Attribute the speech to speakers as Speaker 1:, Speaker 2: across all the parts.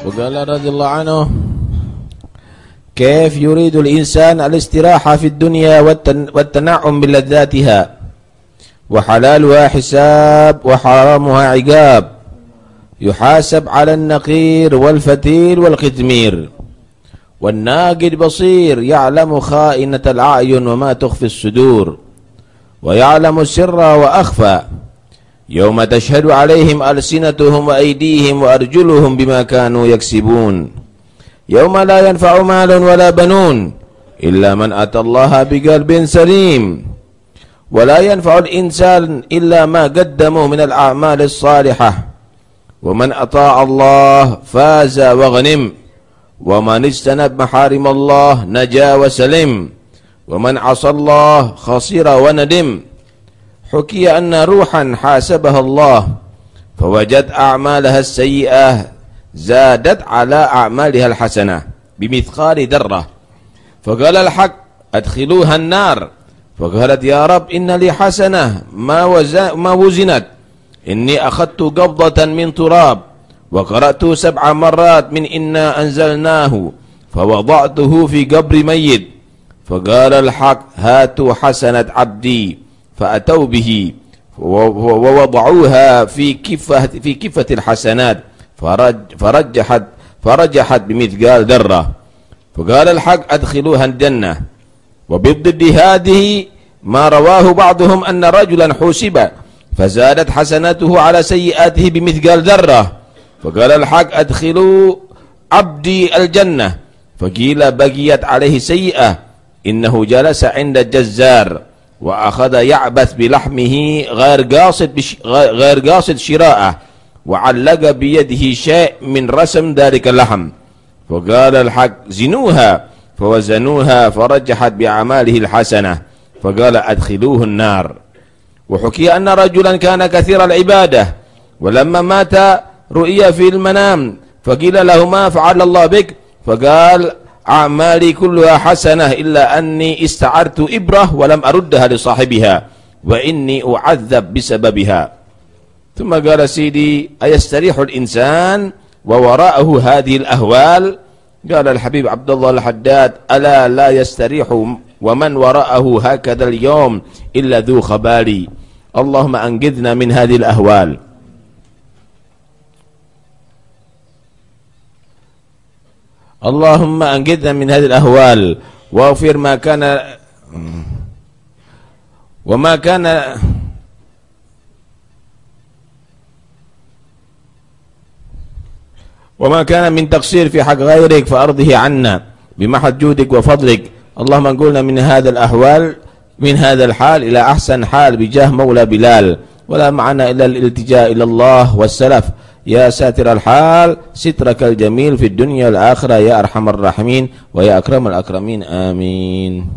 Speaker 1: قال رضي الله عنه كيف يريد الإنسان الاستراحة في الدنيا والتنعم بلذاتها وحلالها حساب وحرامها عقاب. يحاسب على النقير والفتيل والختمير والناقد بصير يعلم خائنة الأعين وما تخفي الصدور. ويعلم السر وأخفى. يوم تشهد عليهم ألسنتهم وأيديهم وأرجلهم بما كانوا يكسبون. يوم لا ينفع مال ولا بنون إلا من أتى الله بقلب سليم. ولا ينفع الإنسان إلا ما قدموا من الأعمال الصالحة. ومن أطاع الله فاز وغنم. ومن اجتنب محارم الله نجا وسلم. ومن عصى الله خسر وندم. حكي أن روحا حاسبها الله فوجد أعمالها السيئة زادت على أعمالها الحسنة بمثقال ذرة. فقال الحق أدخلوها النار. فقالت يا رب إن لي حسنة ما, ما وزنت. إني أخذت قبضة من تراب وقرأت سبع مرات من إنا أنزلناه فوضعته في قبر ميت. فقال الحق هاتوا حسنة عبدي. فأتوا به ووضعوها في كفة في كفة الحسنات فرج فرجحت فرجحت بمثقال ذرة. فقال الحق أدخلوها الجنة. وبضد هذه ما رواه بعضهم أن رجلا حوسب فزادت حسناته على سيئاته بمثقال ذرة. فقال الحق أدخلوا عبدي الجنة. فقيل بقيت عليه سيئة. إنه جلس عند الجزار. وأخذ يعبث بلحمه غير قاصد غير قاصد شراءه وعلق بيده شيء من رسم ذلك اللحم. فقال الحق زنوها. فوزنوها فرجحت بأعماله الحسنة. فقال أدخلوه النار. وحكي أن رجلا كان كثير العبادة ولما مات رؤيا في المنام فقيل له ما فعل الله بك. فقال أعمالي كلها حسنة إلا أني استعرت إبرة ولم أردها لصاحبها وإني أعذب بسببها. ثم قال سيدي أيستريح الإنسان ووراءه هذه الأهوال؟ قال الحبيب عبد الله الحداد ألا لا يستريح ومن وراءه هكذا اليوم إلا ذو خبالي. اللهم أنقذنا من هذه الأهوال. اللهم أنقذنا من هذه الأهوال واغفر ما كان وما كان وما كان من تقصير في حق غيرك فأرضه عنا بمحض جودك وفضلك. اللهم انقلنا من هذا الأحوال من هذا الحال إلى أحسن حال بجاه مولى بلال. ولا معنا إلا الالتجاء إلى الله والسلف. ya satiral hal sitrakal jamil fid dunya al akhirah ya arhamar rahimin wa ya akramal akramin amin.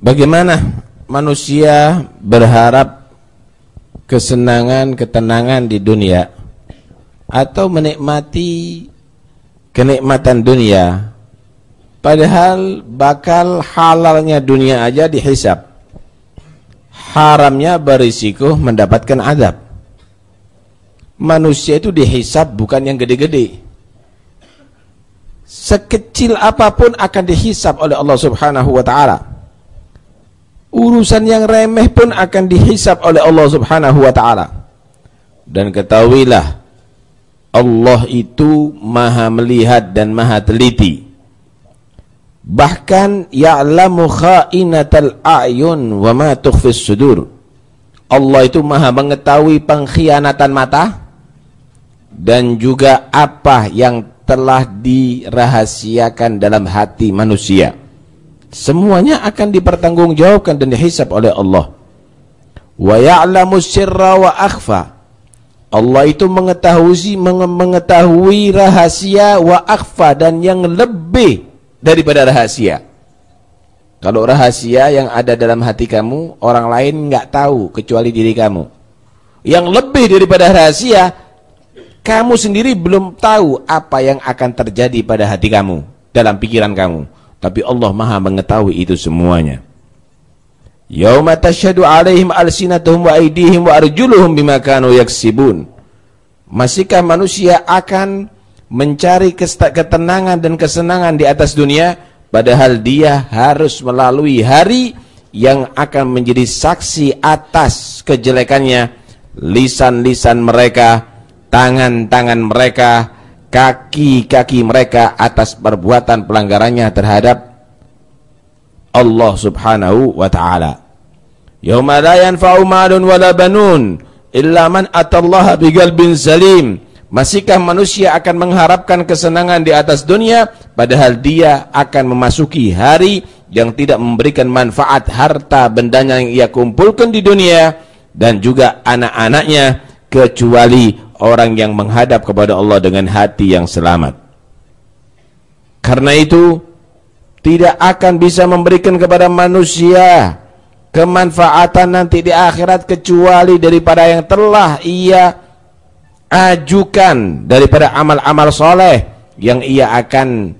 Speaker 1: Bagaimana manusia berharap kesenangan, ketenangan di dunia atau menikmati kenikmatan dunia? Padahal bakal halalnya dunia aja dihisap haramnya berisiko mendapatkan adab manusia itu dihisap bukan yang gede-gede sekecil apa pun akan dihisap oleh Allah subhanahu wa ta'ala urusan yang remeh pun akan dihisap oleh Allah Subhanahu wa taala. Dan ketahuilah Allah itu Maha melihat dan Maha teliti. Bahkan ya'lamu kha'inatal a'yun wa ma tukhfis sudur. Allah itu Maha mengetahui pengkhianatan mata dan juga apa yang telah dirahasiakan dalam hati manusia. Semuanya akan dipertanggungjawabkan dan dihisap oleh Allah. Wa ya'lamu sirra wa akhfa. Allah itu mengetahui mengetahui rahasia wa akhfa dan yang lebih daripada rahasia. Kalau rahasia yang ada dalam hati kamu, orang lain nggak tahu kecuali diri kamu. Yang lebih daripada rahasia, kamu sendiri belum tahu apa yang akan terjadi pada hati kamu, dalam pikiran kamu. Tapi Allah maha mengetahui itu semuanya. Yauma tashhadu 'alaihim alsinatuhum wa aydihim wa arjuluhum bima kanu yaksibun. Masihkah manusia akan mencari ketenangan dan kesenangan di atas dunia padahal dia harus melalui hari yang akan menjadi saksi atas kejelekannya lisan-lisan mereka, tangan-tangan mereka, kaki-kaki mereka atas perbuatan pelanggarannya terhadap Allah Subhanahu wa taala. Yauma la yanfa'u malun wala banun illa man atallaha salim. Masihkah manusia akan mengharapkan kesenangan di atas dunia padahal dia akan memasuki hari yang tidak memberikan manfaat harta bendanya yang ia kumpulkan di dunia dan juga anak-anaknya kecuali orang yang menghadap kepada Allah dengan hati yang selamat. Karena itu tidak akan bisa memberikan kepada manusia kemanfaatan nanti di akhirat kecuali daripada yang telah ia ajukan daripada amal-amal soleh yang ia akan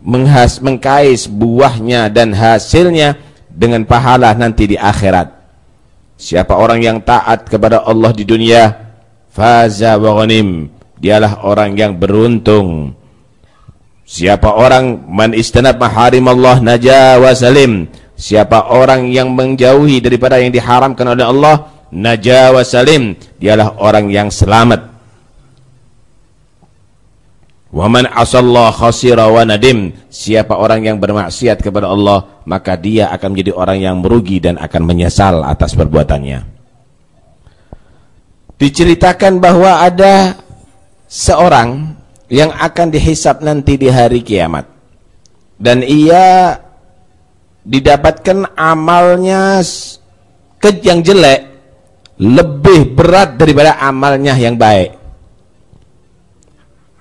Speaker 1: menghas, mengkais buahnya dan hasilnya dengan pahala nanti di akhirat siapa orang yang taat kepada Allah di dunia faza wa ghanim dialah orang yang beruntung Siapa orang man istanab maharim Allah naja salim. Siapa orang yang menjauhi daripada yang diharamkan oleh Allah naja wa salim. Dialah orang yang selamat. Wa man asallah khasira wa nadim. Siapa orang yang bermaksiat kepada Allah, maka dia akan menjadi orang yang merugi dan akan menyesal atas perbuatannya. Diceritakan bahwa ada seorang yang akan dihisap nanti di hari kiamat dan ia didapatkan amalnya yang jelek lebih berat daripada amalnya yang baik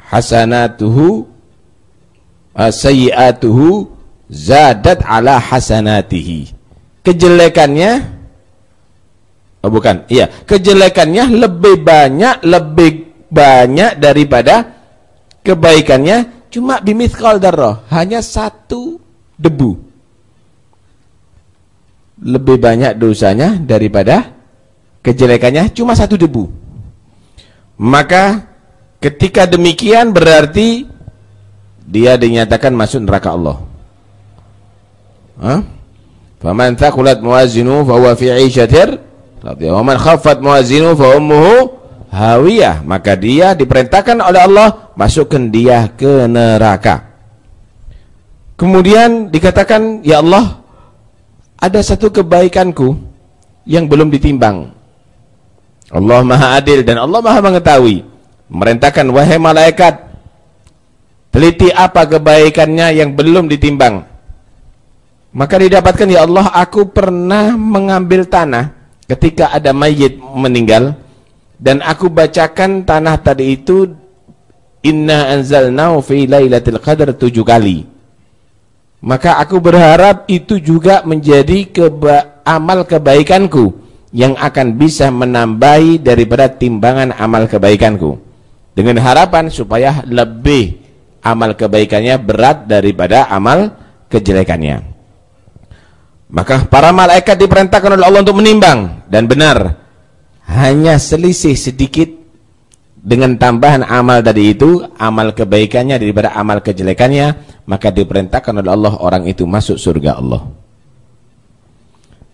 Speaker 1: hasanatuhu sayyiatuhu zadat ala hasanatihi kejelekannya oh bukan iya kejelekannya lebih banyak lebih banyak daripada kebaikannya cuma bimithqal darrah, hanya satu debu. Lebih banyak dosanya daripada kejelekannya cuma satu debu. Maka ketika demikian berarti dia dinyatakan masuk neraka Allah. Hah? Faman thaqulat muwazinu fa huwa fi 'ishatir radiyallahu wa man khaffat muwazinu fa ummuhu hawiyah. Maka dia diperintahkan oleh Allah masukkan dia ke neraka. Kemudian dikatakan ya Allah ada satu kebaikanku yang belum ditimbang. Allah maha adil dan Allah maha mengetahui merintahkan wahai malaikat teliti apa kebaikannya yang belum ditimbang. Maka didapatkan ya Allah aku pernah mengambil tanah ketika ada mayit meninggal dan aku bacakan tanah tadi itu inna anzalnahu fi lailatul qadar tujuh kali. Maka aku berharap itu juga menjadi keba amal kebaikanku yang akan bisa menambahi daripada timbangan amal kebaikanku dengan harapan supaya lebih amal kebaikannya berat daripada amal kejelekannya. Maka para malaikat diperintahkan oleh Allah untuk menimbang dan benar hanya selisih sedikit dengan tambahan amal tadi itu amal kebaikannya daripada amal kejelekannya maka diperintahkan oleh Allah orang itu masuk surga Allah.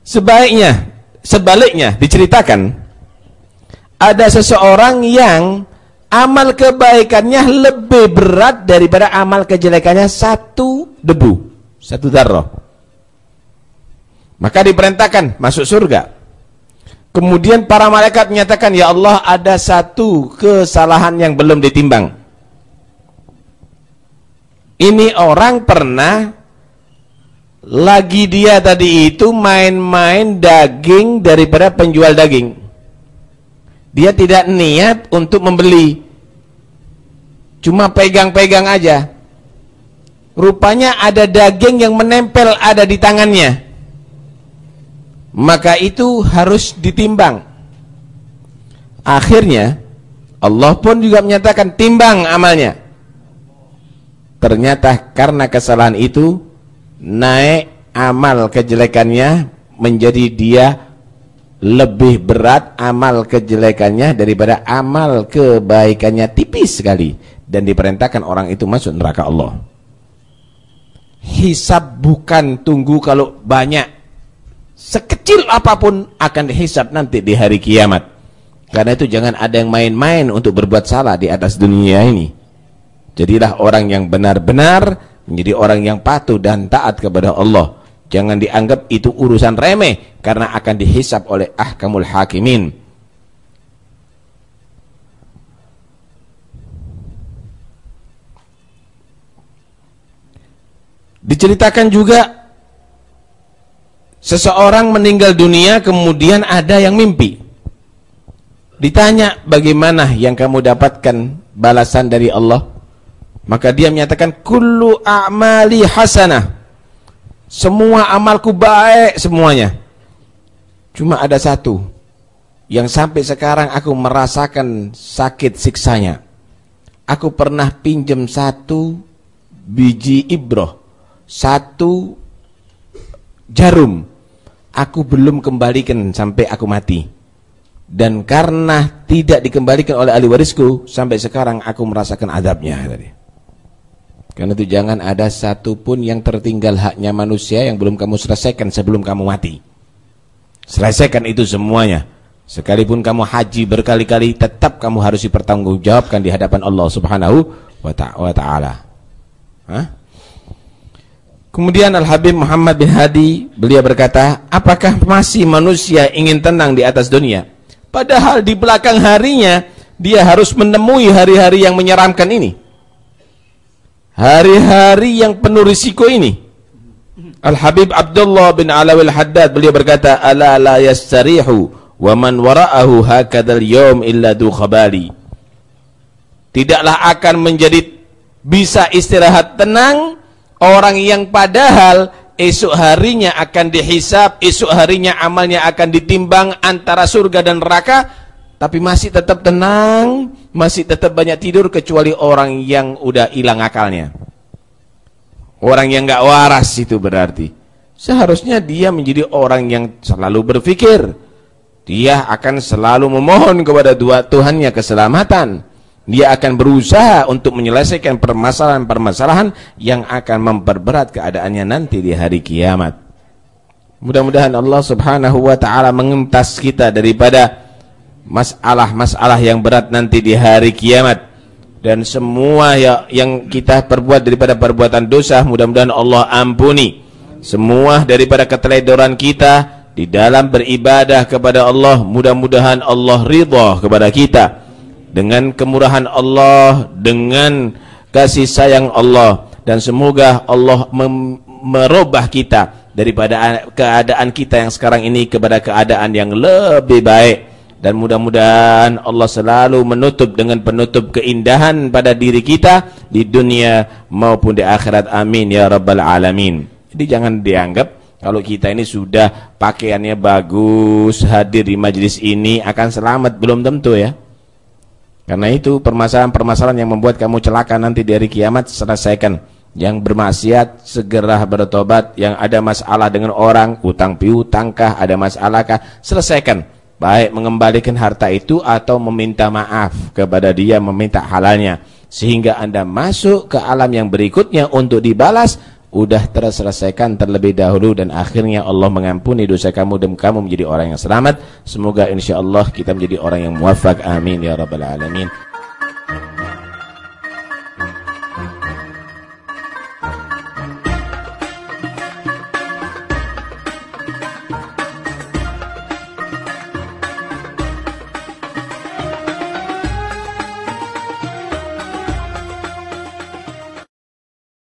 Speaker 1: Sebaiknya sebaliknya diceritakan ada seseorang yang amal kebaikannya lebih berat daripada amal kejelekannya satu debu satu darah maka diperintahkan masuk surga Kemudian para malaikat menyatakan, Ya Allah ada satu kesalahan yang belum ditimbang. Ini orang pernah lagi dia tadi itu main-main daging daripada penjual daging. Dia tidak niat untuk membeli. Cuma pegang-pegang aja. Rupanya ada daging yang menempel ada di tangannya. Maka itu harus ditimbang. Akhirnya Allah pun juga menyatakan timbang amalnya. Ternyata karena kesalahan itu naik amal kejelekannya menjadi dia lebih berat amal kejelekannya daripada amal kebaikannya. Tipis sekali dan diperintahkan orang itu masuk neraka Allah. Hisab bukan tunggu kalau banyak sekecil apa pun akan dihisab nanti di hari kiamat. Karena itu jangan ada yang main-main untuk berbuat salah di atas dunia ini. Jadilah orang yang benar-benar menjadi orang yang patuh dan taat kepada Allah. Jangan dianggap itu urusan remeh karena akan dihisap oleh ahkamul hakimin. Diceritakan juga seseorang meninggal dunia kemudian ada yang mimpi. Ditanya bagaimana yang kamu dapatkan balasan dari Allah? Maka dia menyatakan kullu a'mali hasanah. Semua amalku baik semuanya. Cuma ada satu yang sampai sekarang aku merasakan sakit siksanya. Aku pernah pinjam satu biji ibroh, satu jarum. Aku belum kembalikan sampai aku mati. Dan karena tidak dikembalikan oleh ahli warisku, sampai sekarang aku merasakan adabnya. Tadi. Karena itu jangan ada satupun yang tertinggal haknya manusia yang belum kamu selesaikan sebelum kamu mati. Selesaikan itu semuanya. Sekalipun kamu haji berkali-kali, tetap kamu harus dipertanggungjawabkan di hadapan Allah Subhanahu wa taala. Kemudian Al-Habib Muhammad bin Hadi beliau berkata, "Apakah masih manusia ingin tenang di atas dunia? Padahal di belakang harinya dia harus menemui hari-hari yang menyeramkan ini." hari-hari yang penuh risiko ini. Al-Habib Abdullah bin Alawil Haddad beliau berkata, "Ala la yastarihu wa man wara'ahu hakadzal yawm illa du khabali." Tidaklah akan menjadi bisa istirahat tenang orang yang padahal esok harinya akan dihisap, esok harinya amalnya akan ditimbang antara surga dan neraka, tapi masih tetap tenang, masih tetap banyak tidur kecuali orang yang udah hilang akalnya. Orang yang nggak waras itu berarti. Seharusnya dia menjadi orang yang selalu berpikir. Dia akan selalu memohon kepada dua Tuhannya keselamatan. Dia akan berusaha untuk menyelesaikan permasalahan-permasalahan yang akan memperberat keadaannya nanti di hari kiamat. Mudah-mudahan Allah subhanahu wa ta'ala mengentas kita daripada masalah-masalah yang berat nanti di hari kiamat. Dan semua ya, yang kita perbuat daripada perbuatan dosa mudah-mudahan Allah ampuni. Semua daripada keteledoran kita di dalam beribadah kepada Allah mudah-mudahan Allah ridha kepada kita dengan kemurahan Allah dengan kasih sayang Allah. Dan semoga Allah merubah kita daripada keadaan kita yang sekarang ini kepada keadaan yang lebih baik. Dan mudah-mudahan Allah selalu menutup dengan penutup keindahan pada diri kita di dunia maupun di akhirat. Amin ya rabbal alamin. Jadi jangan dianggap kalau kita ini sudah pakaiannya bagus hadir di majlis ini akan selamat. Belum tentu ya karena itu permasalahan-permasalahan yang membuat kamu celaka nanti di hari kiamat selesaikan. Yang bermaksiat segera bertobat. Yang ada masalah dengan orang utang piutangkah ada masalahkah selesaikan. Baik mengembalikan harta itu atau meminta maaf kepada dia meminta halalnya. Sehingga anda masuk ke alam yang berikutnya untuk dibalas udah terselesaikan terlebih dahulu dan akhirnya Allah mengampuni dosa kamu dan kamu menjadi orang yang selamat. Semoga insya Allah kita menjadi orang yang muwafaq amin ya rabbal alamin